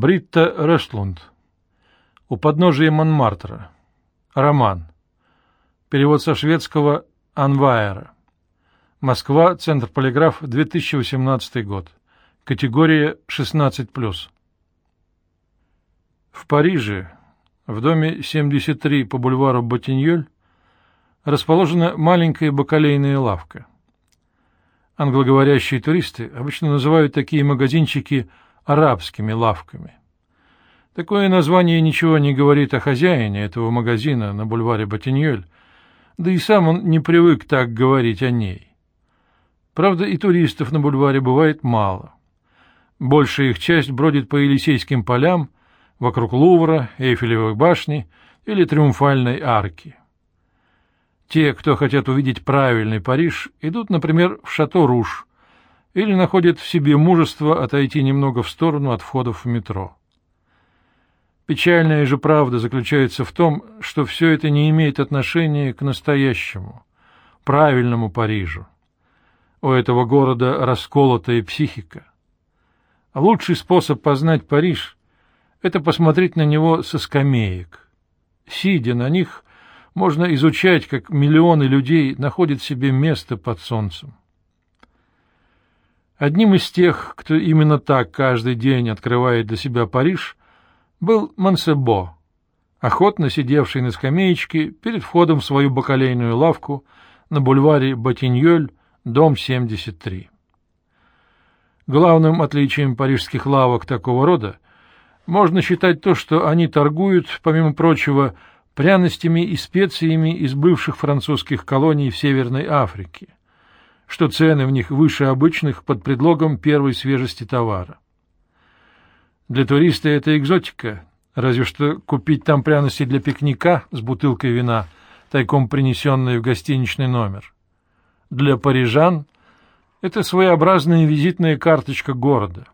Бритта Решлунд. У подножия Монмартра. Роман. Перевод со шведского Анвайера. Москва, Центр Полиграф, 2018 год. Категория 16+. В Париже, в доме 73 по бульвару Ботиньоль, расположена маленькая бакалейная лавка. Англоговорящие туристы обычно называют такие магазинчики арабскими лавками. Такое название ничего не говорит о хозяине этого магазина на бульваре Ботиньоль, да и сам он не привык так говорить о ней. Правда, и туристов на бульваре бывает мало. Большая их часть бродит по Елисейским полям, вокруг Лувра, Эйфелевой башни или Триумфальной арки. Те, кто хотят увидеть правильный Париж, идут, например, в Шато-Руж или находят в себе мужество отойти немного в сторону от входов в метро. Печальная же правда заключается в том, что все это не имеет отношения к настоящему, правильному Парижу. У этого города расколотая психика. Лучший способ познать Париж — это посмотреть на него со скамеек. Сидя на них — можно изучать, как миллионы людей находят себе место под солнцем. Одним из тех, кто именно так каждый день открывает для себя Париж, был Мансебо, охотно сидевший на скамеечке перед входом в свою бакалейную лавку на бульваре Ботиньоль, дом 73. Главным отличием парижских лавок такого рода можно считать то, что они торгуют, помимо прочего, пряностями и специями из бывших французских колоний в Северной Африке, что цены в них выше обычных под предлогом первой свежести товара. Для туриста это экзотика, разве что купить там пряности для пикника с бутылкой вина, тайком принесенной в гостиничный номер. Для парижан это своеобразная визитная карточка города,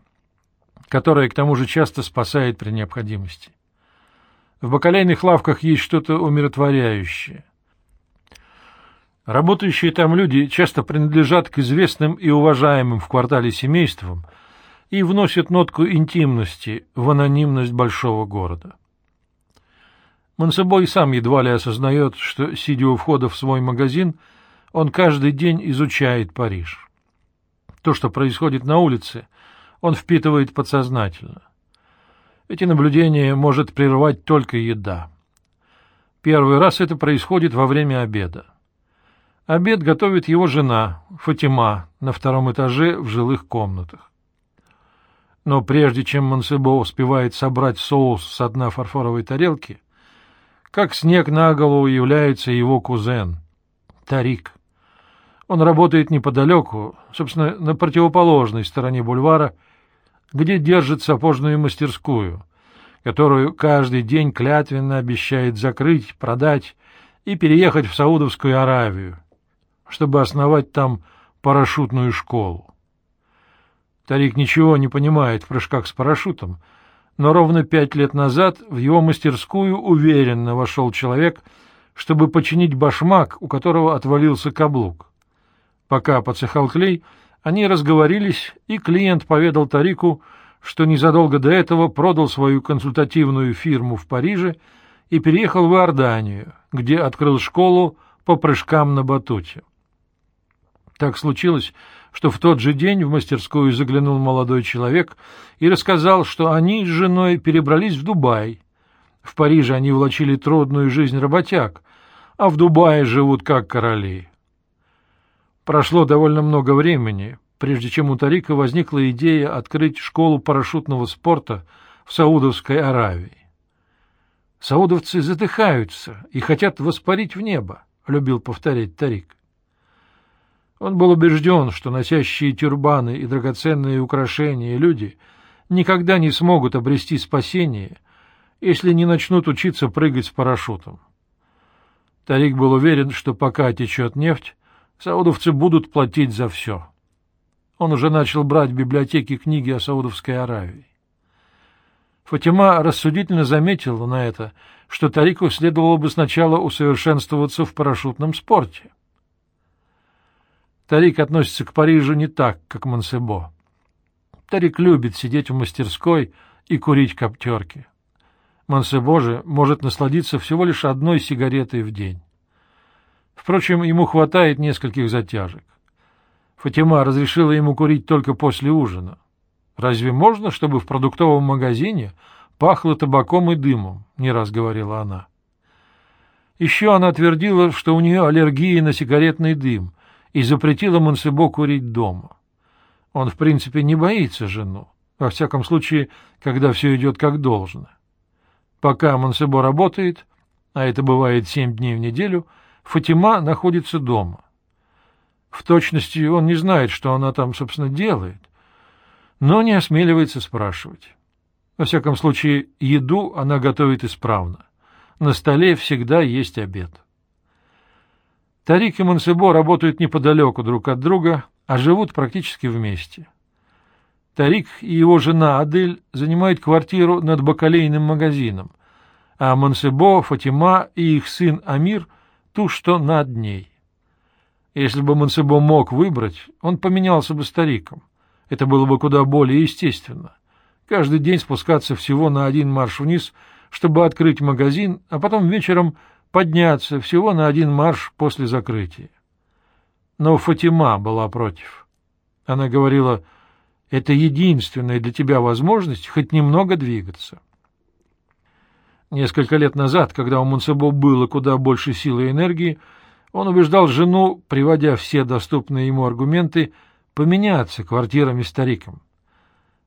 которая к тому же часто спасает при необходимости. В бакалейных лавках есть что-то умиротворяющее. Работающие там люди часто принадлежат к известным и уважаемым в квартале семействам и вносят нотку интимности в анонимность большого города. Мансебой сам едва ли осознает, что, сидя у входа в свой магазин, он каждый день изучает Париж. То, что происходит на улице, он впитывает подсознательно — эти наблюдения может прервать только еда. Первый раз это происходит во время обеда. Обед готовит его жена, Фатима, на втором этаже в жилых комнатах. Но прежде чем Мансебо успевает собрать соус с дна фарфоровой тарелки, как снег на голову является его кузен, Тарик. Он работает неподалеку, собственно, на противоположной стороне бульвара, где держит сапожную мастерскую, которую каждый день клятвенно обещает закрыть, продать и переехать в Саудовскую Аравию, чтобы основать там парашютную школу. Тарик ничего не понимает в прыжках с парашютом, но ровно пять лет назад в его мастерскую уверенно вошел человек, чтобы починить башмак, у которого отвалился каблук. Пока подсыхал клей, они разговорились, и клиент поведал Тарику, что незадолго до этого продал свою консультативную фирму в Париже и переехал в Иорданию, где открыл школу по прыжкам на батуте. Так случилось, что в тот же день в мастерскую заглянул молодой человек и рассказал, что они с женой перебрались в Дубай. В Париже они влачили трудную жизнь работяг, а в Дубае живут как короли. Прошло довольно много времени, прежде чем у Тарика возникла идея открыть школу парашютного спорта в Саудовской Аравии. «Саудовцы задыхаются и хотят воспарить в небо», — любил повторять Тарик. Он был убежден, что носящие тюрбаны и драгоценные украшения люди никогда не смогут обрести спасение, если не начнут учиться прыгать с парашютом. Тарик был уверен, что пока течет нефть, Саудовцы будут платить за все. Он уже начал брать в библиотеке книги о Саудовской Аравии. Фатима рассудительно заметила на это, что Тарику следовало бы сначала усовершенствоваться в парашютном спорте. Тарик относится к Парижу не так, как Монсебо. Тарик любит сидеть в мастерской и курить коптерки. Монсебо же может насладиться всего лишь одной сигаретой в день. Впрочем, ему хватает нескольких затяжек. Фатима разрешила ему курить только после ужина. Разве можно, чтобы в продуктовом магазине пахло табаком и дымом, не раз говорила она. Еще она твердила, что у нее аллергия на сигаретный дым, и запретила Монсебо курить дома. Он, в принципе, не боится жену, во всяком случае, когда все идет как должно. Пока Монсебо работает, а это бывает семь дней в неделю, Фатима находится дома. В точности он не знает, что она там, собственно, делает, но не осмеливается спрашивать. Во всяком случае, еду она готовит исправно. На столе всегда есть обед. Тарик и Монсебо работают неподалеку друг от друга, а живут практически вместе. Тарик и его жена Адель занимают квартиру над бакалейным магазином, а Монсебо, Фатима и их сын Амир — ту, что над ней. Если бы Монсебо мог выбрать, он поменялся бы стариком. Это было бы куда более естественно. Каждый день спускаться всего на один марш вниз, чтобы открыть магазин, а потом вечером подняться всего на один марш после закрытия. Но Фатима была против. Она говорила, это единственная для тебя возможность хоть немного двигаться. Несколько лет назад, когда у Монсебо было куда больше силы и энергии, он убеждал жену, приводя все доступные ему аргументы, поменяться квартирами стариком.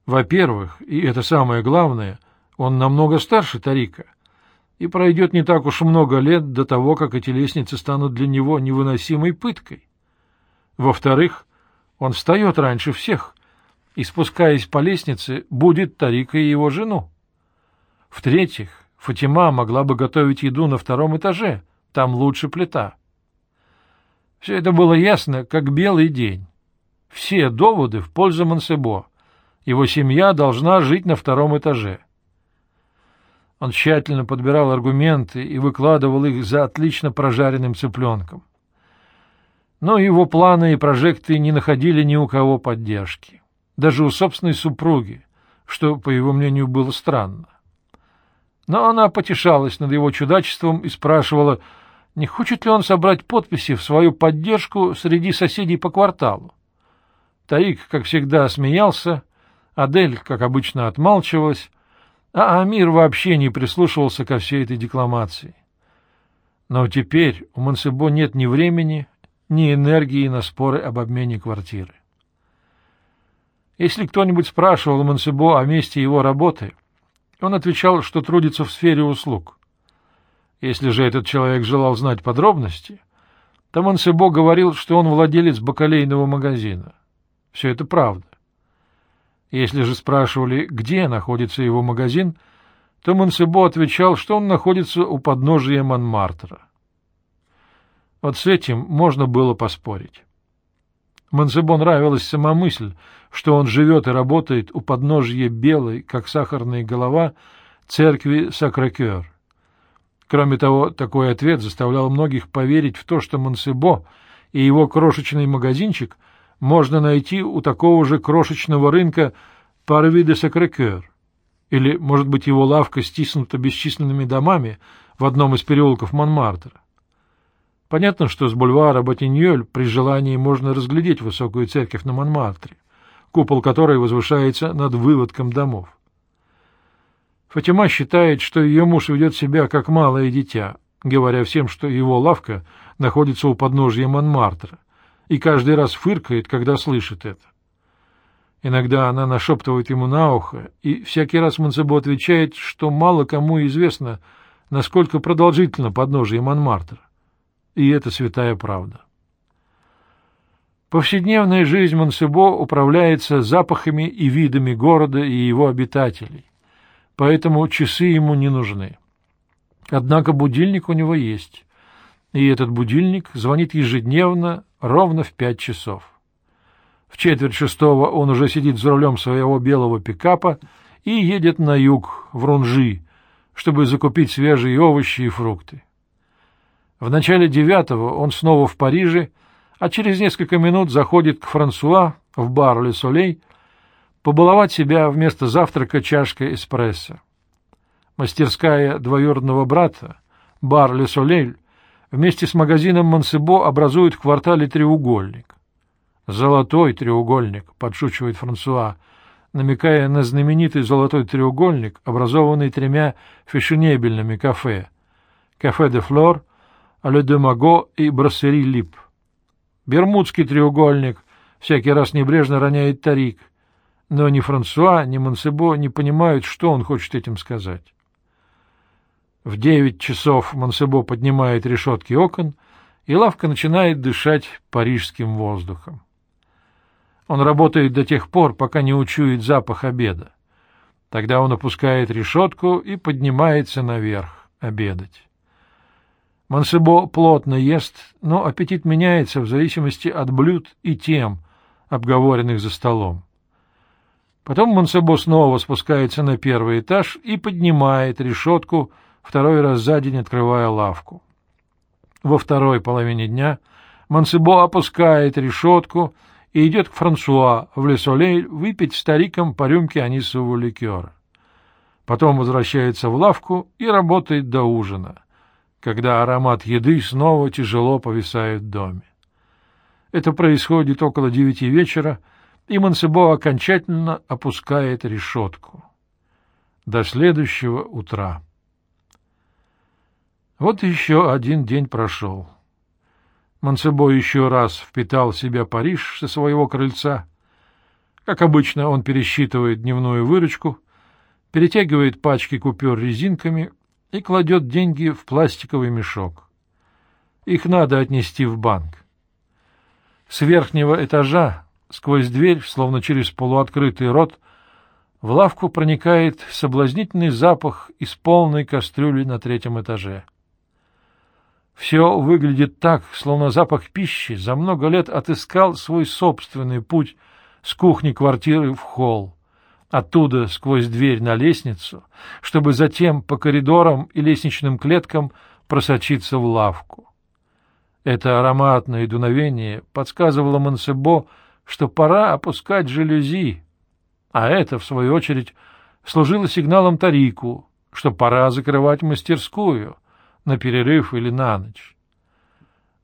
Во-первых, и это самое главное, он намного старше Тарика — и пройдет не так уж много лет до того, как эти лестницы станут для него невыносимой пыткой. Во-вторых, он встает раньше всех и, спускаясь по лестнице, будет Тарика и его жену. В-третьих, Фатима могла бы готовить еду на втором этаже, там лучше плита. Все это было ясно, как белый день. Все доводы в пользу Мансебо. Его семья должна жить на втором этаже. Он тщательно подбирал аргументы и выкладывал их за отлично прожаренным цыпленком. Но его планы и прожекты не находили ни у кого поддержки, даже у собственной супруги, что, по его мнению, было странно. Но она потешалась над его чудачеством и спрашивала, не хочет ли он собрать подписи в свою поддержку среди соседей по кварталу. Таик, как всегда, смеялся, Адель, как обычно, отмалчивалась, а Амир вообще не прислушивался ко всей этой декламации. Но теперь у Мансебо нет ни времени, ни энергии на споры об обмене квартиры. Если кто-нибудь спрашивал Мансебо о месте его работы, он отвечал, что трудится в сфере услуг. Если же этот человек желал знать подробности, то Мансебо говорил, что он владелец бакалейного магазина. Все это правда. Если же спрашивали, где находится его магазин, то Монсебо отвечал, что он находится у подножия Монмартра. Вот с этим можно было поспорить. Монсебо нравилась сама мысль, что он живет и работает у подножия белой, как сахарная голова, церкви Сакрекер. Кроме того, такой ответ заставлял многих поверить в то, что Монсебо и его крошечный магазинчик — можно найти у такого же крошечного рынка Парви де Сакрекер, или, может быть, его лавка стиснута бесчисленными домами в одном из переулков Монмартра. Понятно, что с бульвара Батиньоль при желании можно разглядеть высокую церковь на Монмартре, купол которой возвышается над выводком домов. Фатима считает, что ее муж ведет себя как малое дитя, говоря всем, что его лавка находится у подножья Монмартра, и каждый раз фыркает, когда слышит это. Иногда она нашептывает ему на ухо, и всякий раз Монсебо отвечает, что мало кому известно, насколько продолжительно подножие Монмартра. И это святая правда. Повседневная жизнь Монсебо управляется запахами и видами города и его обитателей, поэтому часы ему не нужны. Однако будильник у него есть, и этот будильник звонит ежедневно ровно в пять часов. В четверть шестого он уже сидит за рулем своего белого пикапа и едет на юг, в Рунжи, чтобы закупить свежие овощи и фрукты. В начале девятого он снова в Париже, а через несколько минут заходит к Франсуа в бар «Ле Солей», побаловать себя вместо завтрака чашкой эспрессо. Мастерская двоюродного брата, бар «Ле Солель», вместе с магазином «Монсебо» образуют в квартале треугольник. «Золотой треугольник», — подшучивает Франсуа, намекая на знаменитый золотой треугольник, образованный тремя фешенебельными кафе — «Кафе де Флор», «Але де Маго» и «Броссери Лип». «Бермудский треугольник», — всякий раз небрежно роняет Тарик, но ни Франсуа, ни Монсебо не понимают, что он хочет этим сказать. В девять часов Монсебо поднимает решетки окон, и лавка начинает дышать парижским воздухом. Он работает до тех пор, пока не учует запах обеда. Тогда он опускает решетку и поднимается наверх обедать. Монсебо плотно ест, но аппетит меняется в зависимости от блюд и тем, обговоренных за столом. Потом Монсебо снова спускается на первый этаж и поднимает решетку, второй раз за день открывая лавку. Во второй половине дня Монсебо опускает решетку — и идет к Франсуа в Лесолей выпить старикам по рюмке анисового ликера. Потом возвращается в лавку и работает до ужина, когда аромат еды снова тяжело повисает в доме. Это происходит около девяти вечера, и Мансебо окончательно опускает решетку. До следующего утра. Вот еще один день прошел. Монсебо еще раз впитал в себя Париж со своего крыльца. Как обычно, он пересчитывает дневную выручку, перетягивает пачки купюр резинками и кладет деньги в пластиковый мешок. Их надо отнести в банк. С верхнего этажа, сквозь дверь, словно через полуоткрытый рот, в лавку проникает соблазнительный запах из полной кастрюли на третьем этаже. Все выглядит так, словно запах пищи за много лет отыскал свой собственный путь с кухни квартиры в холл, оттуда сквозь дверь на лестницу, чтобы затем по коридорам и лестничным клеткам просочиться в лавку. Это ароматное дуновение подсказывало Монсебо, что пора опускать жалюзи, а это, в свою очередь, служило сигналом Тарику, что пора закрывать мастерскую — на перерыв или на ночь.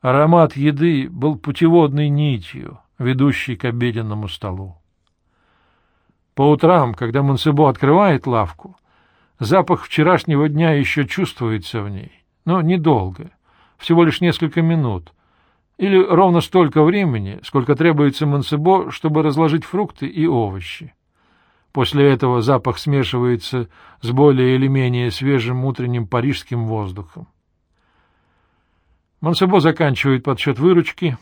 Аромат еды был путеводной нитью, ведущей к обеденному столу. По утрам, когда Монсебо открывает лавку, запах вчерашнего дня еще чувствуется в ней, но недолго, всего лишь несколько минут, или ровно столько времени, сколько требуется Монсебо, чтобы разложить фрукты и овощи. После этого запах смешивается с более или менее свежим утренним парижским воздухом. Монсебо заканчивает подсчет выручки.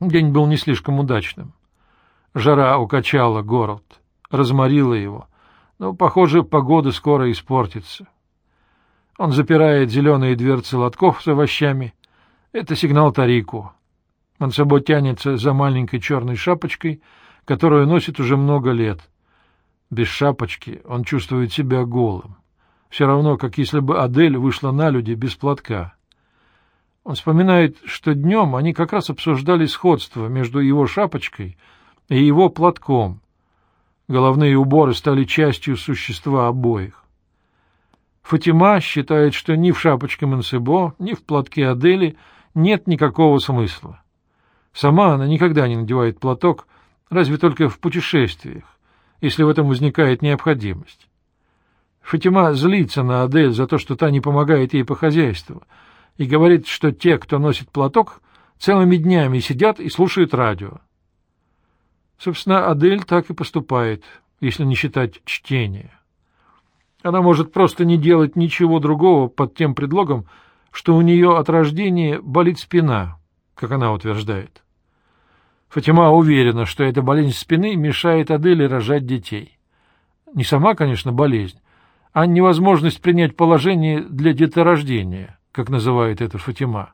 День был не слишком удачным. Жара укачала город, разморила его, но, похоже, погода скоро испортится. Он запирает зеленые дверцы лотков с овощами. Это сигнал Тарику. Монсебо тянется за маленькой черной шапочкой, которую носит уже много лет — без шапочки он чувствует себя голым. Все равно, как если бы Адель вышла на люди без платка. Он вспоминает, что днем они как раз обсуждали сходство между его шапочкой и его платком. Головные уборы стали частью существа обоих. Фатима считает, что ни в шапочке Мансебо, ни в платке Адели нет никакого смысла. Сама она никогда не надевает платок, разве только в путешествиях если в этом возникает необходимость. Фатима злится на Адель за то, что та не помогает ей по хозяйству, и говорит, что те, кто носит платок, целыми днями сидят и слушают радио. Собственно, Адель так и поступает, если не считать чтения. Она может просто не делать ничего другого под тем предлогом, что у нее от рождения болит спина, как она утверждает. Фатима уверена, что эта болезнь спины мешает Аделе рожать детей. Не сама, конечно, болезнь, а невозможность принять положение для деторождения, как называет это Фатима.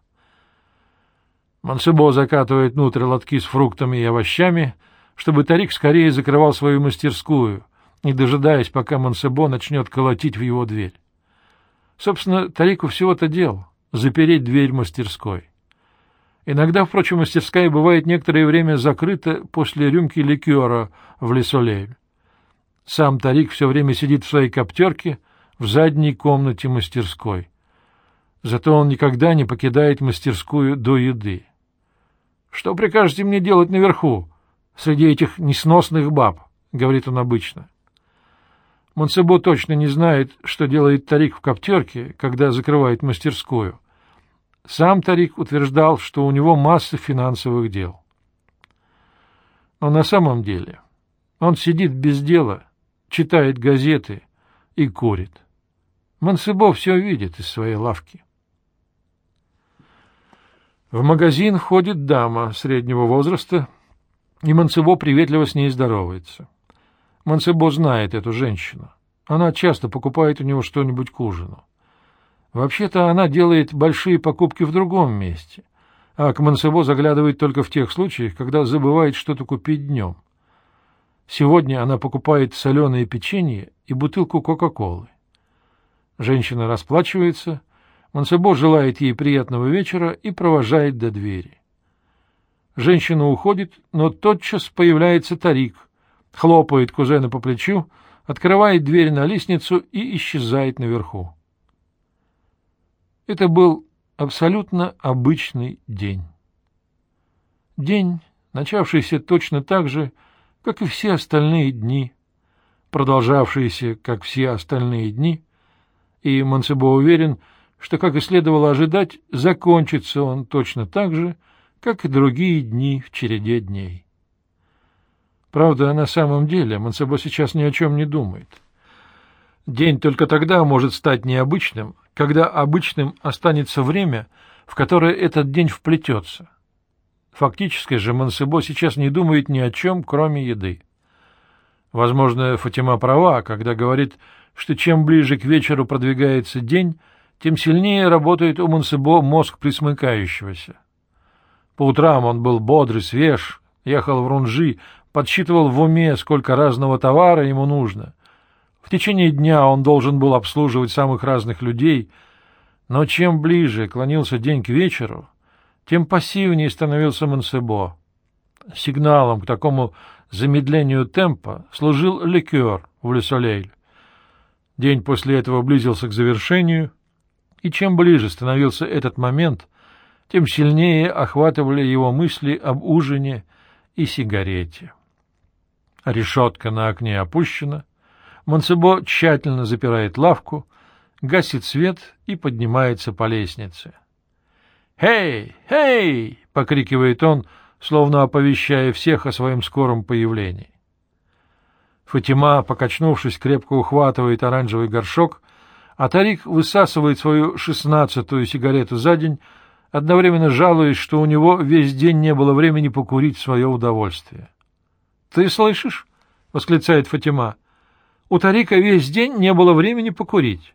Мансебо закатывает внутрь лотки с фруктами и овощами, чтобы Тарик скорее закрывал свою мастерскую, не дожидаясь, пока Мансебо начнет колотить в его дверь. Собственно, Тарику всего-то дел — запереть дверь мастерской. Иногда, впрочем, мастерская бывает некоторое время закрыта после рюмки ликера в Лесоле. Сам Тарик все время сидит в своей коптерке в задней комнате мастерской. Зато он никогда не покидает мастерскую до еды. — Что прикажете мне делать наверху, среди этих несносных баб? — говорит он обычно. Монсебо точно не знает, что делает Тарик в коптерке, когда закрывает мастерскую. Сам Тарик утверждал, что у него масса финансовых дел. Но на самом деле он сидит без дела, читает газеты и курит. Мансебо все видит из своей лавки. В магазин входит дама среднего возраста, и Мансебо приветливо с ней здоровается. Мансебо знает эту женщину. Она часто покупает у него что-нибудь к ужину. Вообще-то она делает большие покупки в другом месте, а к Мансебо заглядывает только в тех случаях, когда забывает что-то купить днем. Сегодня она покупает соленое печенье и бутылку Кока-Колы. Женщина расплачивается — Мансебо желает ей приятного вечера и провожает до двери. Женщина уходит, но тотчас появляется Тарик, хлопает кузена по плечу, открывает дверь на лестницу и исчезает наверху. Это был абсолютно обычный день. День, начавшийся точно так же, как и все остальные дни, продолжавшиеся, как все остальные дни, и Мансебо уверен, что, как и следовало ожидать, закончится он точно так же, как и другие дни в череде дней. Правда, на самом деле Мансебо сейчас ни о чем не думает. День только тогда может стать необычным, когда обычным останется время, в которое этот день вплетется. Фактически же Мансебо сейчас не думает ни о чем, кроме еды. Возможно, Фатима права, когда говорит, что чем ближе к вечеру продвигается день, тем сильнее работает у Монсебо мозг присмыкающегося. По утрам он был бодрый, свеж, ехал в Рунжи, подсчитывал в уме, сколько разного товара ему нужно. В течение дня он должен был обслуживать самых разных людей, но чем ближе клонился день к вечеру, тем пассивнее становился Монсебо. Сигналом к такому замедлению темпа служил ликер в Лесолейль. День после этого близился к завершению — и чем ближе становился этот момент, тем сильнее охватывали его мысли об ужине и сигарете. Решетка на окне опущена, Монсебо тщательно запирает лавку, гасит свет и поднимается по лестнице. «Хей! Хей!» — покрикивает он, словно оповещая всех о своем скором появлении. Фатима, покачнувшись, крепко ухватывает оранжевый горшок а Тарик высасывает свою шестнадцатую сигарету за день, одновременно жалуясь, что у него весь день не было времени покурить свое удовольствие. — Ты слышишь? — восклицает Фатима. — У Тарика весь день не было времени покурить.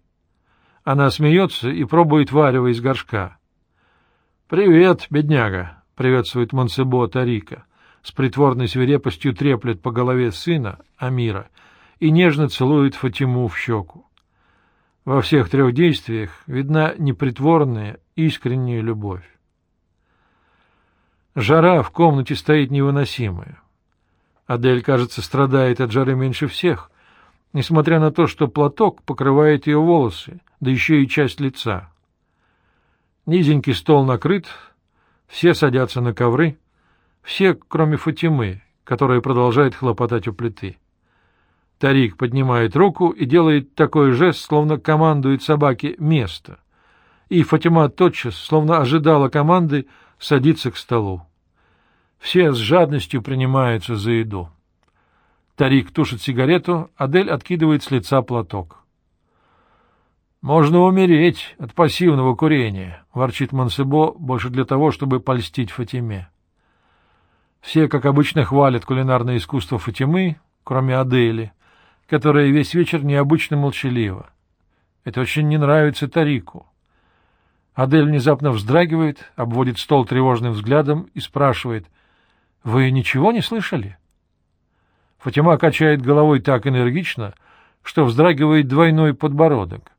Она смеется и пробует варево из горшка. — Привет, бедняга! — приветствует Монсебо Тарика. С притворной свирепостью треплет по голове сына, Амира, и нежно целует Фатиму в щеку. Во всех трех действиях видна непритворная, искренняя любовь. Жара в комнате стоит невыносимая. Адель, кажется, страдает от жары меньше всех, несмотря на то, что платок покрывает ее волосы, да еще и часть лица. Низенький стол накрыт, все садятся на ковры, все, кроме Фатимы, которая продолжает хлопотать у плиты. Тарик поднимает руку и делает такой жест, словно командует собаке «место». И Фатима тотчас, словно ожидала команды, садится к столу. Все с жадностью принимаются за еду. Тарик тушит сигарету, Адель откидывает с лица платок. «Можно умереть от пассивного курения», — ворчит Мансебо, больше для того, чтобы польстить Фатиме. Все, как обычно, хвалят кулинарное искусство Фатимы, кроме Адели — которая весь вечер необычно молчалива. Это очень не нравится Тарику. Адель внезапно вздрагивает, обводит стол тревожным взглядом и спрашивает, «Вы ничего не слышали?» Фатима качает головой так энергично, что вздрагивает двойной подбородок,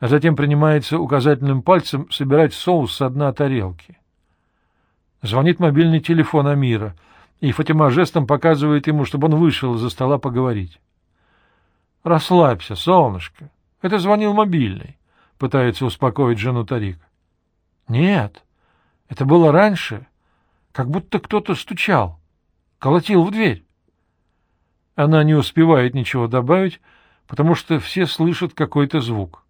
а затем принимается указательным пальцем собирать соус с дна тарелки. Звонит мобильный телефон Амира, и Фатима жестом показывает ему, чтобы он вышел из-за стола поговорить. Расслабься, солнышко. Это звонил мобильный, — пытается успокоить жену Тарик. Нет, это было раньше, как будто кто-то стучал, колотил в дверь. Она не успевает ничего добавить, потому что все слышат какой-то звук.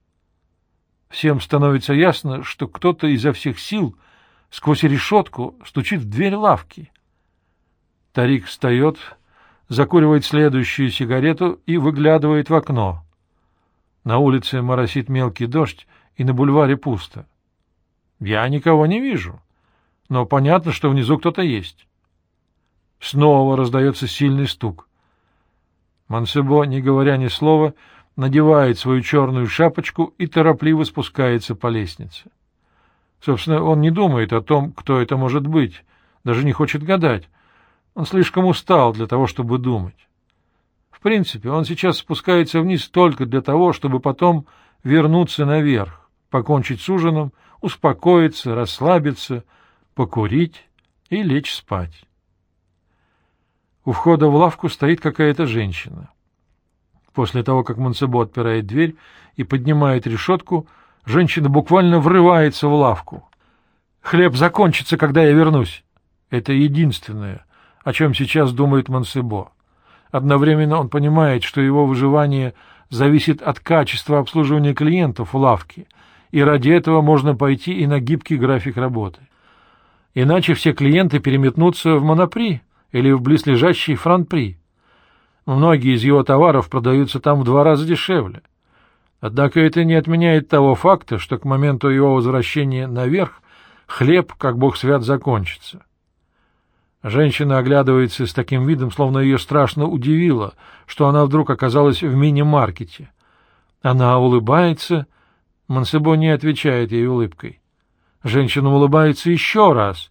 Всем становится ясно, что кто-то изо всех сил сквозь решетку стучит в дверь лавки. Тарик встает, закуривает следующую сигарету и выглядывает в окно. На улице моросит мелкий дождь, и на бульваре пусто. Я никого не вижу, но понятно, что внизу кто-то есть. Снова раздается сильный стук. Мансебо, не говоря ни слова, надевает свою черную шапочку и торопливо спускается по лестнице. Собственно, он не думает о том, кто это может быть, даже не хочет гадать. Он слишком устал для того, чтобы думать. В принципе, он сейчас спускается вниз только для того, чтобы потом вернуться наверх, покончить с ужином, успокоиться, расслабиться, покурить и лечь спать. У входа в лавку стоит какая-то женщина. После того, как Монсебо отпирает дверь и поднимает решетку, женщина буквально врывается в лавку. «Хлеб закончится, когда я вернусь». Это единственное, о чем сейчас думает Монсебо. Одновременно он понимает, что его выживание зависит от качества обслуживания клиентов в лавке, и ради этого можно пойти и на гибкий график работы. Иначе все клиенты переметнутся в Монопри или в близлежащий Франпри. Многие из его товаров продаются там в два раза дешевле. Однако это не отменяет того факта, что к моменту его возвращения наверх хлеб, как бог свят, закончится. Женщина оглядывается с таким видом, словно ее страшно удивило, что она вдруг оказалась в мини-маркете. Она улыбается, Мансебо не отвечает ей улыбкой. Женщина улыбается еще раз,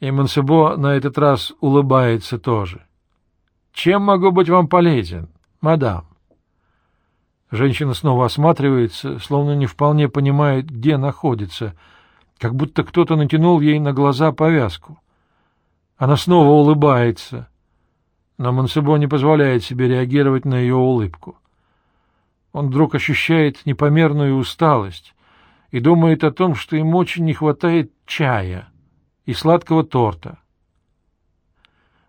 и Мансебо на этот раз улыбается тоже. «Чем могу быть вам полезен, мадам?» Женщина снова осматривается, словно не вполне понимает, где находится, как будто кто-то натянул ей на глаза повязку. Она снова улыбается, но Мансебо не позволяет себе реагировать на ее улыбку. Он вдруг ощущает непомерную усталость и думает о том, что ему очень не хватает чая и сладкого торта.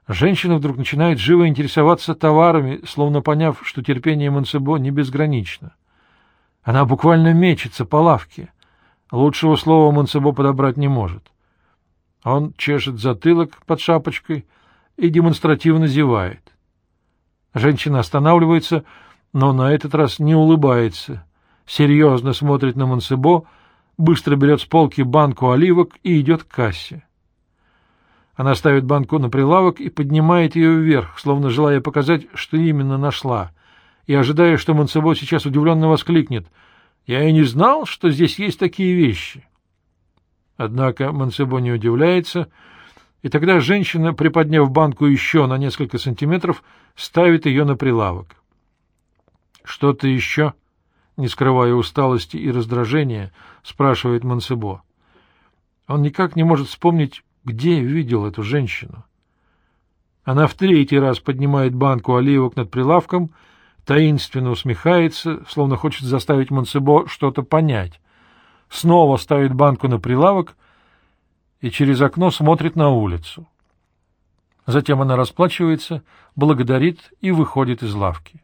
Женщина вдруг начинает живо интересоваться товарами, словно поняв, что терпение Монсебо не безгранично. Она буквально мечется по лавке. Лучшего слова Монсебо подобрать не может. Он чешет затылок под шапочкой и демонстративно зевает. Женщина останавливается, но на этот раз не улыбается, серьезно смотрит на Монсебо, быстро берет с полки банку оливок и идет к кассе. Она ставит банку на прилавок и поднимает ее вверх, словно желая показать, что именно нашла, и ожидая, что Монсебо сейчас удивленно воскликнет. «Я и не знал, что здесь есть такие вещи». Однако Монсебо не удивляется, и тогда женщина, приподняв банку еще на несколько сантиметров, ставит ее на прилавок. «Что-то еще?» — не скрывая усталости и раздражения, спрашивает Монсебо. Он никак не может вспомнить, где видел эту женщину? Она в третий раз поднимает банку оливок над прилавком, таинственно усмехается, словно хочет заставить Монсебо что-то понять. Снова ставит банку на прилавок и через окно смотрит на улицу. Затем она расплачивается, благодарит и выходит из лавки.